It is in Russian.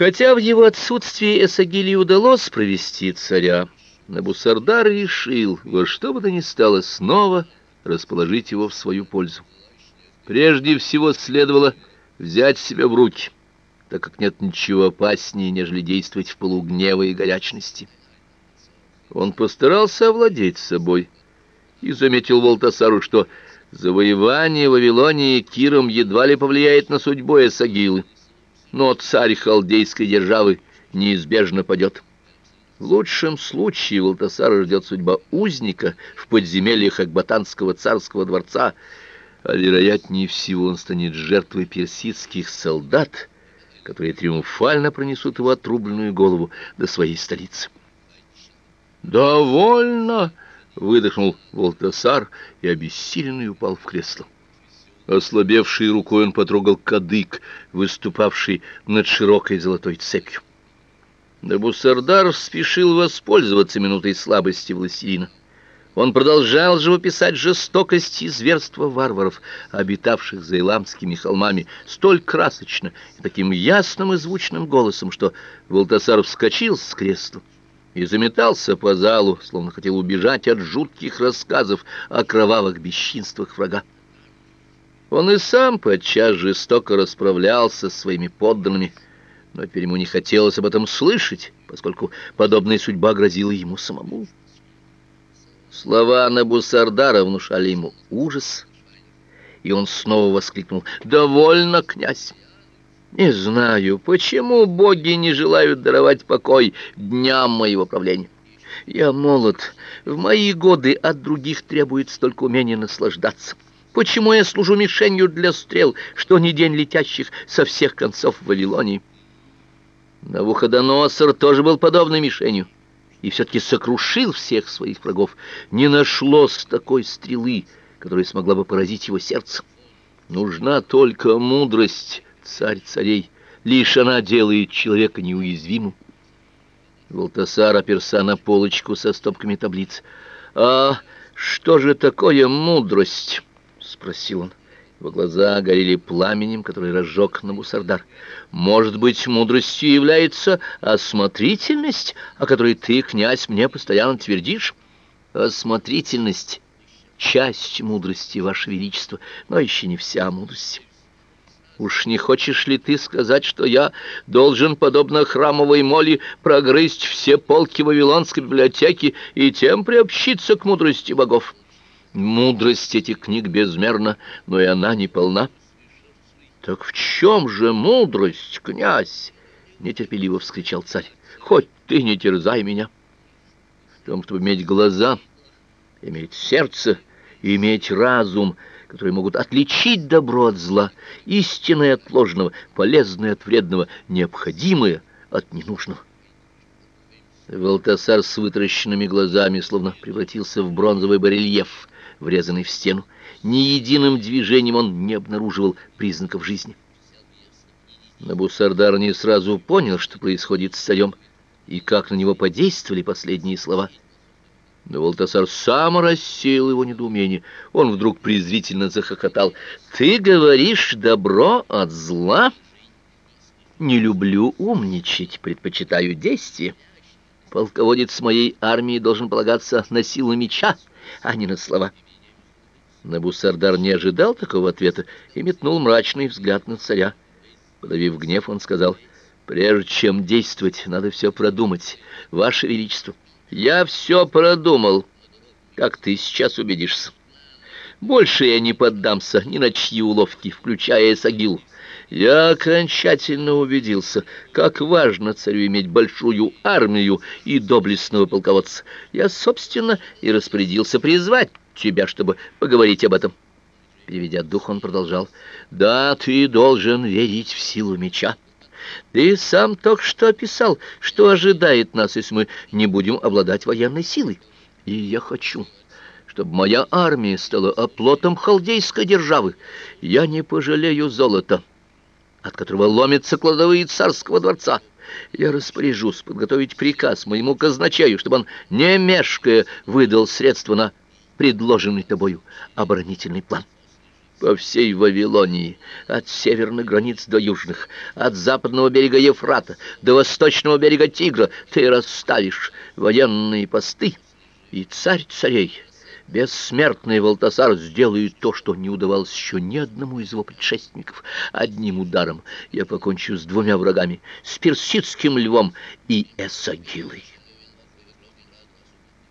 Хотя в его отсутствии Эсагилии удалось провести царя, Набусардар решил во что бы то ни стало снова расположить его в свою пользу. Прежде всего следовало взять себя в руки, так как нет ничего опаснее, нежели действовать в полугнева и горячности. Он постарался овладеть собой и заметил Волтасару, что завоевание Вавилонии Киром едва ли повлияет на судьбу Эсагилы, но царь халдейской державы неизбежно падет. В лучшем случае Волтасара ждет судьба узника в подземельях Акбатанского царского дворца, а вероятнее всего он станет жертвой персидских солдат, которые триумфально пронесут его отрубленную голову до своей столицы. «Довольно!» — выдохнул Волтасар и обессиленный упал в кресло. Ослабевшей рукой он потрогал кадык, выступавший над широкой золотой цепью. Набусардар спешил воспользоваться минутой слабости властелина. Он продолжал живописать жестокость и зверство варваров, обитавших за Иламскими холмами, столь красочно и таким ясным и звучным голосом, что Волтасар вскочил с кресла и заметался по залу, словно хотел убежать от жутких рассказов о кровавых бесчинствах врага. Он и сам подчас жестоко расправлялся с своими подданными, но теперь ему не хотелось об этом слышать, поскольку подобная судьба грозила ему самому. Слова Набусардара внушали ему ужас, и он снова воскликнул «Довольно, князь!» Не знаю, почему боги не желают даровать покой дням моего правления. Я молод, в мои годы от других требует столько умения наслаждаться. Почему я служу мишенью для стрел, что не день летящих со всех концов Вавилонии? Навуходоносор тоже был подобной мишенью и все-таки сокрушил всех своих врагов. Не нашлось такой стрелы, которая смогла бы поразить его сердце. Нужна только мудрость, царь царей. Лишь она делает человека неуязвимым. Волтасар оперся на полочку со стопками таблиц. «А что же такое мудрость?» — спросил он. Его глаза горели пламенем, который разжег Набусардар. «Может быть, мудростью является осмотрительность, о которой ты, князь, мне постоянно твердишь?» «Осмотрительность — часть мудрости, Ваше Величество, но еще не вся мудрость». Уж не хочешь ли ты сказать, что я должен, подобно храмовой моли, прогрызть все полки Вавилонской библиотеки и тем приобщиться к мудрости богов? Мудрость этих книг безмерна, но и она не полна. Так в чем же мудрость, князь? Нетерпеливо вскричал царь. Хоть ты не терзай меня. В том, чтобы иметь глаза, иметь сердце и иметь разум — которые могут отличить добро от зла, истинное от ложного, полезное от вредного, необходимое от ненужного. Валтасар с вытаращенными глазами словно превратился в бронзовый барельеф, врезанный в стену. Ни единым движением он не обнаруживал признаков жизни. Набусардар не сразу понял, что происходит с царем, и как на него подействовали последние слова — но Волтасар сам рассеял его недоумение. Он вдруг презрительно захохотал. «Ты говоришь добро от зла?» «Не люблю умничать, предпочитаю действие. Полководец моей армии должен полагаться на силу меча, а не на слова». Набусардар не ожидал такого ответа и метнул мрачный взгляд на царя. Подавив гнев, он сказал, «Прежде чем действовать, надо все продумать, Ваше Величество». Я все продумал, как ты сейчас убедишься. Больше я не поддамся ни на чьи уловки, включая Эсагил. Я окончательно убедился, как важно царю иметь большую армию и доблестного полководца. Я, собственно, и распорядился призвать тебя, чтобы поговорить об этом. Переведя дух, он продолжал. «Да, ты должен верить в силу меча. Ты сам только что описал, что ожидает нас, если мы не будем обладать военной силой. И я хочу, чтобы моя армия стала оплотом халдейской державы. Я не пожалею золота, от которого ломятся кладовые царского дворца. Я распоряжусь подготовить приказ моему казначею, чтобы он, не мешкая, выдал средства на предложенный тобою оборонительный план. по всей Вавилонии, от северных границ до южных, от западного берега Ефрата до восточного берега Тигра, ты расставишь военные посты, и царь царей, бессмертный Валтасар, сделает то, что не удавалось еще ни одному из его предшественников. Одним ударом я покончу с двумя врагами, с персидским львом и Эсагилой.